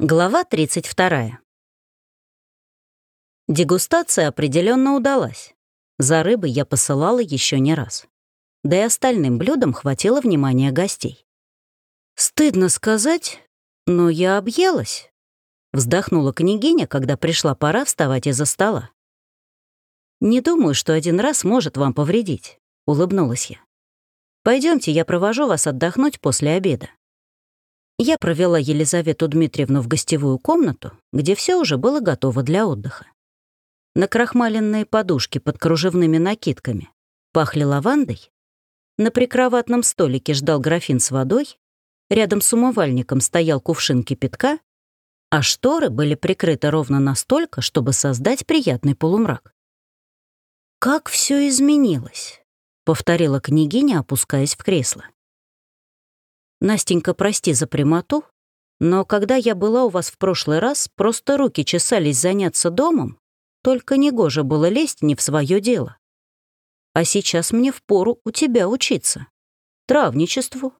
Глава 32. Дегустация определенно удалась. За рыбой я посылала еще не раз. Да и остальным блюдам хватило внимания гостей. «Стыдно сказать, но я объелась», — вздохнула княгиня, когда пришла пора вставать из-за стола. «Не думаю, что один раз может вам повредить», — улыбнулась я. Пойдемте, я провожу вас отдохнуть после обеда». Я провела Елизавету Дмитриевну в гостевую комнату, где все уже было готово для отдыха. На крахмаленные подушки под кружевными накидками пахли лавандой, на прикроватном столике ждал графин с водой, рядом с умывальником стоял кувшин кипятка, а шторы были прикрыты ровно настолько, чтобы создать приятный полумрак. Как все изменилось, повторила княгиня, опускаясь в кресло. Настенька, прости за прямоту, но когда я была у вас в прошлый раз, просто руки чесались заняться домом, только негоже было лезть не в свое дело. А сейчас мне впору у тебя учиться. Травничеству,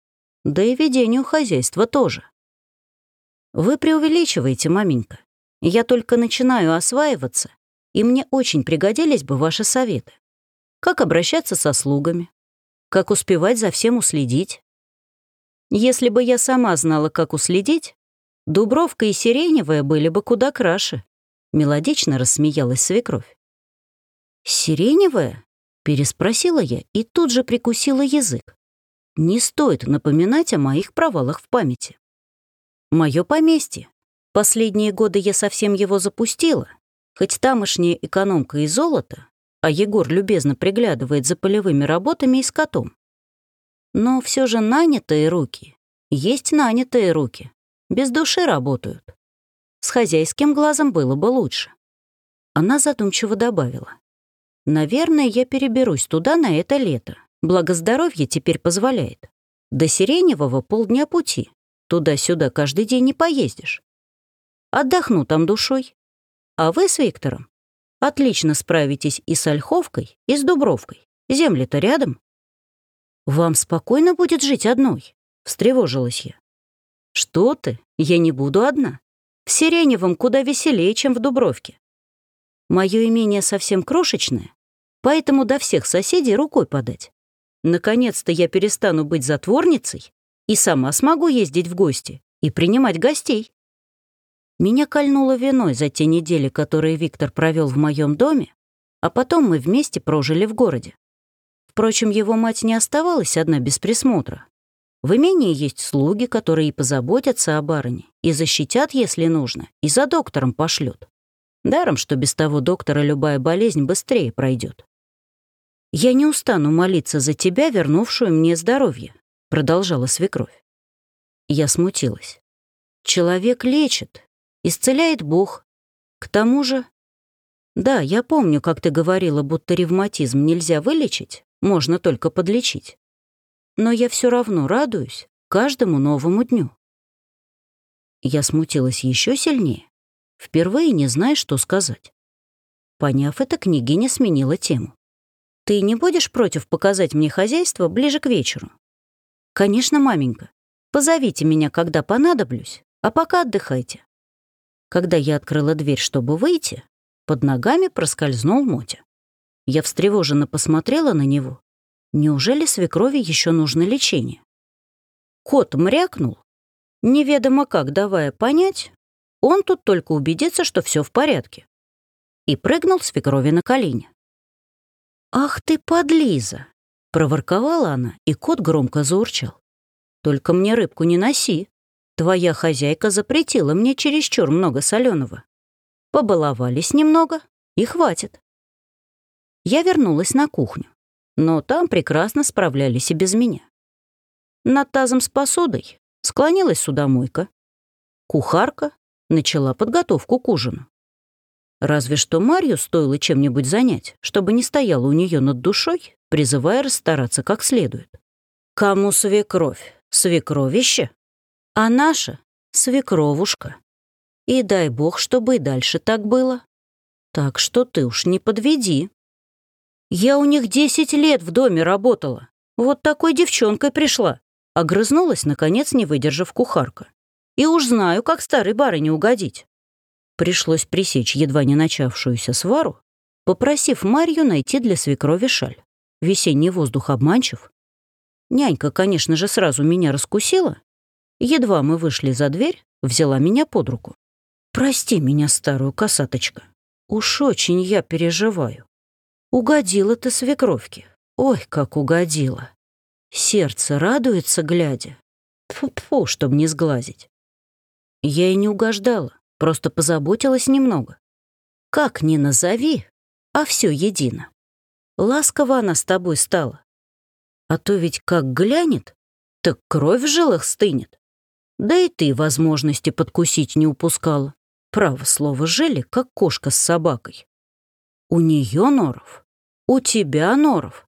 да и ведению хозяйства тоже. Вы преувеличиваете, маменька. Я только начинаю осваиваться, и мне очень пригодились бы ваши советы. Как обращаться со слугами, как успевать за всем уследить, если бы я сама знала, как уследить, Дубровка и Сиреневая были бы куда краше. Мелодично рассмеялась свекровь. «Сиреневая?» — переспросила я и тут же прикусила язык. Не стоит напоминать о моих провалах в памяти. Мое поместье. Последние годы я совсем его запустила, хоть тамошняя экономка и золото, а Егор любезно приглядывает за полевыми работами и скотом. Но все же нанятые руки есть нанятые руки. Без души работают. С хозяйским глазом было бы лучше. Она задумчиво добавила. «Наверное, я переберусь туда на это лето. Благо здоровье теперь позволяет. До Сиреневого полдня пути. Туда-сюда каждый день не поездишь. Отдохну там душой. А вы с Виктором отлично справитесь и с Ольховкой, и с Дубровкой. Земли-то рядом. «Вам спокойно будет жить одной?» — встревожилась я. «Что ты? Я не буду одна. В Сиреневом куда веселее, чем в Дубровке. Мое имение совсем крошечное, поэтому до всех соседей рукой подать. Наконец-то я перестану быть затворницей и сама смогу ездить в гости и принимать гостей». Меня кольнуло виной за те недели, которые Виктор провел в моем доме, а потом мы вместе прожили в городе. Впрочем, его мать не оставалась одна без присмотра. В имении есть слуги, которые позаботятся о барыне, и защитят, если нужно, и за доктором пошлют. Даром, что без того доктора любая болезнь быстрее пройдет. «Я не устану молиться за тебя, вернувшую мне здоровье», — продолжала свекровь. Я смутилась. «Человек лечит, исцеляет Бог. К тому же...» «Да, я помню, как ты говорила, будто ревматизм нельзя вылечить, можно только подлечить. Но я все равно радуюсь каждому новому дню. Я смутилась еще сильнее, впервые не зная, что сказать. Поняв это, княгиня сменила тему. «Ты не будешь против показать мне хозяйство ближе к вечеру?» «Конечно, маменька. Позовите меня, когда понадоблюсь, а пока отдыхайте». Когда я открыла дверь, чтобы выйти, под ногами проскользнул Мотя. Я встревоженно посмотрела на него. Неужели свекрови еще нужно лечение? Кот мрякнул, неведомо как давая понять, он тут только убедится, что все в порядке. И прыгнул свекрови на колени. «Ах ты, подлиза!» — проворковала она, и кот громко заурчал. «Только мне рыбку не носи. Твоя хозяйка запретила мне чересчур много соленого. Побаловались немного, и хватит я вернулась на кухню, но там прекрасно справлялись и без меня. Над тазом с посудой склонилась судомойка. Кухарка начала подготовку к ужину. Разве что Марью стоило чем-нибудь занять, чтобы не стояла у нее над душой, призывая расстараться как следует. Кому свекровь? Свекровище? А наша — свекровушка. И дай бог, чтобы и дальше так было. Так что ты уж не подведи. Я у них десять лет в доме работала. Вот такой девчонкой пришла. Огрызнулась, наконец, не выдержав кухарка. и уж знаю, как старой барыне угодить. Пришлось пресечь едва не начавшуюся свару, попросив Марью найти для свекрови шаль. Весенний воздух обманчив. Нянька, конечно же, сразу меня раскусила. Едва мы вышли за дверь, взяла меня под руку. «Прости меня, старую косаточка. Уж очень я переживаю. Угодила ты свекровке. Ой, как угодила. Сердце радуется, глядя. Фу-фу, чтоб не сглазить. Я и не угождала, просто позаботилась немного. Как ни назови, а все едино. Ласково она с тобой стала. А то ведь как глянет, так кровь в жилах стынет. Да и ты возможности подкусить не упускала. Право слово, жили, как кошка с собакой. У нее норов, у тебя норов,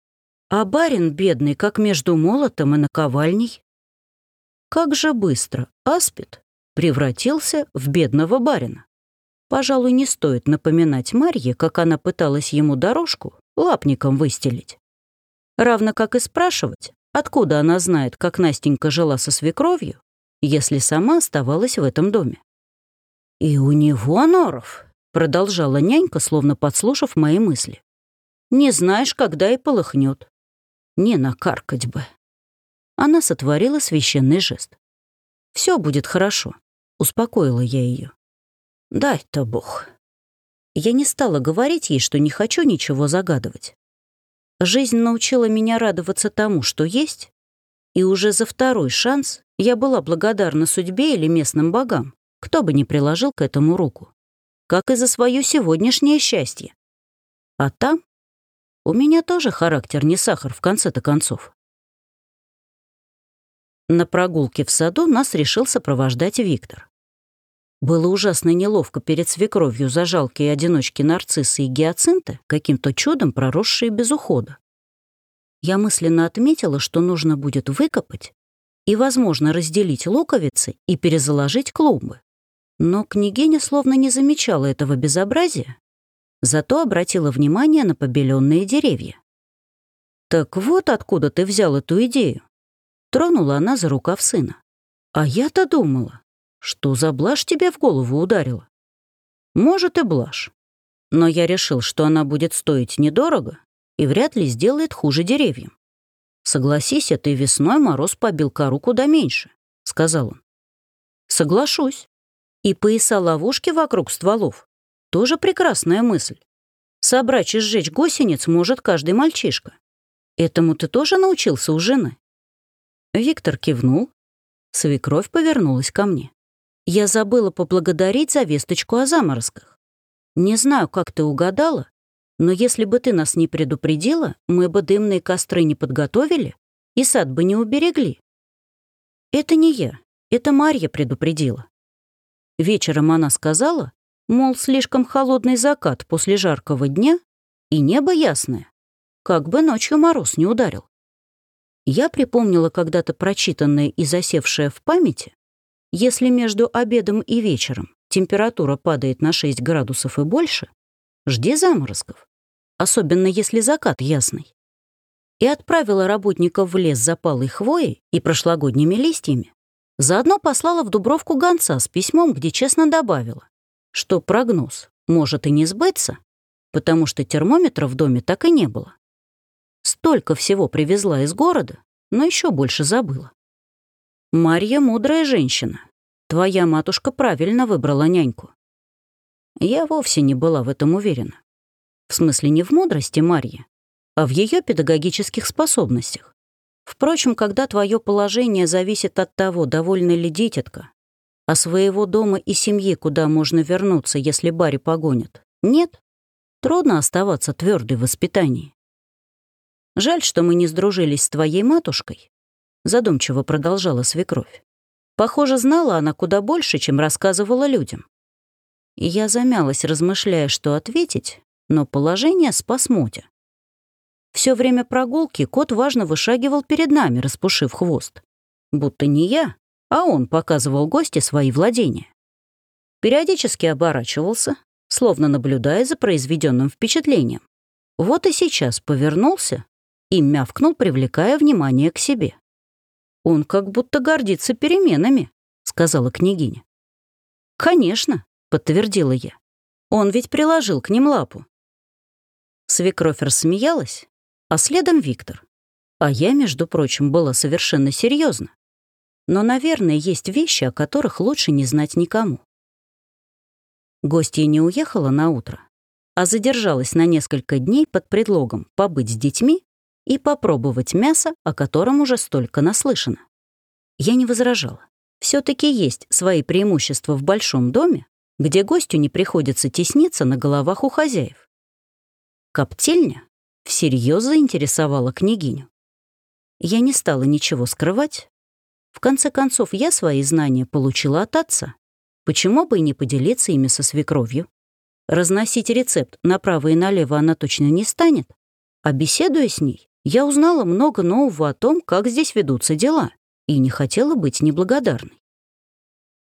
а барин бедный, как между молотом и наковальней. Как же быстро Аспид превратился в бедного барина. Пожалуй, не стоит напоминать Марье, как она пыталась ему дорожку лапником выстелить. Равно как и спрашивать, откуда она знает, как Настенька жила со свекровью, если сама оставалась в этом доме. «И у него норов», — продолжала нянька, словно подслушав мои мысли. «Не знаешь, когда и полыхнет. Не накаркать бы». Она сотворила священный жест. Все будет хорошо», — успокоила я ее. «Дай-то Бог». Я не стала говорить ей, что не хочу ничего загадывать. Жизнь научила меня радоваться тому, что есть, и уже за второй шанс я была благодарна судьбе или местным богам, кто бы ни приложил к этому руку, как и за свое сегодняшнее счастье. А там у меня тоже характер не сахар в конце-то концов. На прогулке в саду нас решил сопровождать Виктор. Было ужасно неловко перед свекровью за жалкие одиночки нарциссы и гиацинты, каким-то чудом проросшие без ухода. Я мысленно отметила, что нужно будет выкопать и, возможно, разделить луковицы и перезаложить клумбы. Но княгиня словно не замечала этого безобразия, зато обратила внимание на побеленные деревья. «Так вот откуда ты взял эту идею?» Тронула она за рукав сына. «А я-то думала, что за блажь тебе в голову ударила?» «Может, и блажь. Но я решил, что она будет стоить недорого и вряд ли сделает хуже деревьям. Согласись, этой весной мороз побил кору куда меньше», — сказал он. «Соглашусь. И пояса ловушки вокруг стволов — тоже прекрасная мысль. Собрать и сжечь гусениц может каждый мальчишка. Этому ты тоже научился у жены?» Виктор кивнул. Свекровь повернулась ко мне. Я забыла поблагодарить за весточку о заморозках. Не знаю, как ты угадала, но если бы ты нас не предупредила, мы бы дымные костры не подготовили и сад бы не уберегли. Это не я, это Марья предупредила. Вечером она сказала, мол, слишком холодный закат после жаркого дня и небо ясное, как бы ночью мороз не ударил. Я припомнила когда-то прочитанное и засевшее в памяти, если между обедом и вечером температура падает на 6 градусов и больше, жди заморозков, особенно если закат ясный. И отправила работников в лес за палой хвоей и прошлогодними листьями, заодно послала в Дубровку гонца с письмом, где честно добавила, что прогноз может и не сбыться, потому что термометра в доме так и не было. Столько всего привезла из города, но еще больше забыла. Марья мудрая женщина. Твоя матушка правильно выбрала няньку. Я вовсе не была в этом уверена. В смысле не в мудрости Марьи, а в ее педагогических способностях. Впрочем, когда твое положение зависит от того, довольна ли дитятка, а своего дома и семьи, куда можно вернуться, если Барри погонят, нет, трудно оставаться твердой в воспитании. Жаль, что мы не сдружились с твоей матушкой», — задумчиво продолжала свекровь. Похоже, знала она куда больше, чем рассказывала людям. Я замялась, размышляя, что ответить, но положение спас Мотя. Все время прогулки кот важно вышагивал перед нами, распушив хвост. Будто не я, а он показывал гости свои владения. Периодически оборачивался, словно наблюдая за произведенным впечатлением. Вот и сейчас повернулся и мявкнул, привлекая внимание к себе. «Он как будто гордится переменами», — сказала княгиня. «Конечно», — подтвердила я. «Он ведь приложил к ним лапу». Свекровь рассмеялась, а следом Виктор. А я, между прочим, была совершенно серьезна. Но, наверное, есть вещи, о которых лучше не знать никому. Гостья не уехала на утро, а задержалась на несколько дней под предлогом побыть с детьми и попробовать мясо, о котором уже столько наслышано. Я не возражала. все таки есть свои преимущества в большом доме, где гостю не приходится тесниться на головах у хозяев. Коптильня всерьез заинтересовала княгиню. Я не стала ничего скрывать. В конце концов, я свои знания получила от отца. Почему бы и не поделиться ими со свекровью? Разносить рецепт направо и налево она точно не станет. А беседуя с ней, я узнала много нового о том, как здесь ведутся дела, и не хотела быть неблагодарной.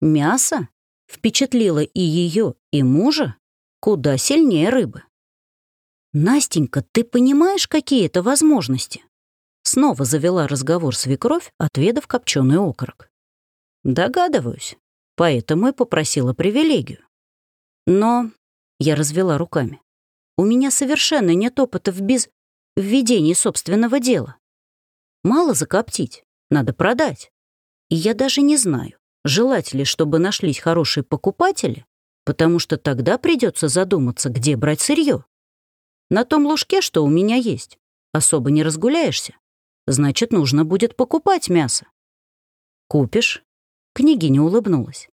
Мясо впечатлило и ее, и мужа куда сильнее рыбы. «Настенька, ты понимаешь, какие это возможности?» Снова завела разговор свекровь, отведав копченый окорок. «Догадываюсь, поэтому и попросила привилегию. Но я развела руками. У меня совершенно нет опыта в без... в собственного дела. Мало закоптить, надо продать. И я даже не знаю, желать ли, чтобы нашлись хорошие покупатели, потому что тогда придется задуматься, где брать сырье. На том лужке, что у меня есть, особо не разгуляешься. Значит, нужно будет покупать мясо. Купишь? Княгиня улыбнулась.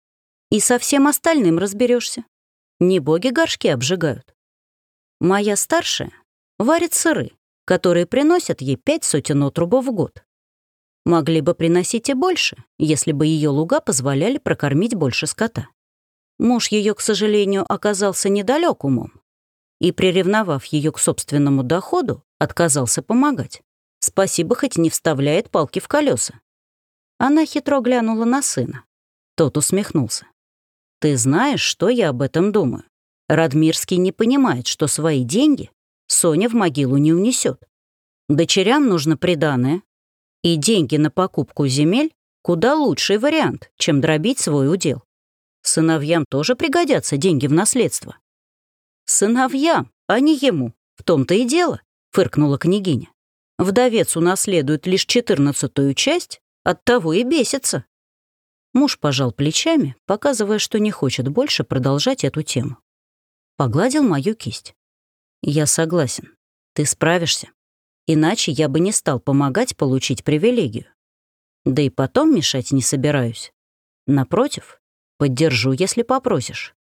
И со всем остальным разберешься. Не боги горшки обжигают. Моя старшая варит сыры, которые приносят ей пять сотен отрубов в год. Могли бы приносить и больше, если бы ее луга позволяли прокормить больше скота. Муж ее, к сожалению, оказался недалек умом и, приревновав ее к собственному доходу, отказался помогать. Спасибо, хоть не вставляет палки в колеса. Она хитро глянула на сына. Тот усмехнулся. Ты знаешь, что я об этом думаю? Радмирский не понимает, что свои деньги Соня в могилу не унесет. Дочерям нужно приданое, и деньги на покупку земель куда лучший вариант, чем дробить свой удел. Сыновьям тоже пригодятся деньги в наследство. Сыновьям, а не ему. В том-то и дело, фыркнула княгиня. Вдовец унаследует лишь четырнадцатую часть, оттого и бесится. Муж пожал плечами, показывая, что не хочет больше продолжать эту тему. Погладил мою кисть. «Я согласен. Ты справишься. Иначе я бы не стал помогать получить привилегию. Да и потом мешать не собираюсь. Напротив, поддержу, если попросишь».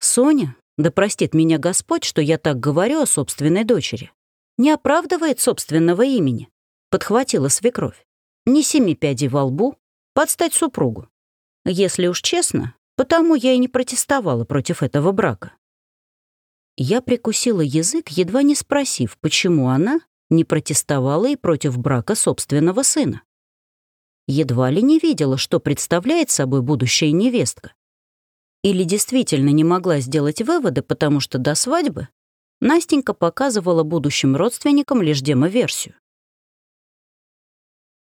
Соня, да простит меня Господь, что я так говорю о собственной дочери, не оправдывает собственного имени, подхватила свекровь. Ни семи пядей во лбу, подстать супругу. Если уж честно, потому я и не протестовала против этого брака. Я прикусила язык, едва не спросив, почему она не протестовала и против брака собственного сына. Едва ли не видела, что представляет собой будущая невестка. Или действительно не могла сделать выводы, потому что до свадьбы Настенька показывала будущим родственникам лишь демоверсию.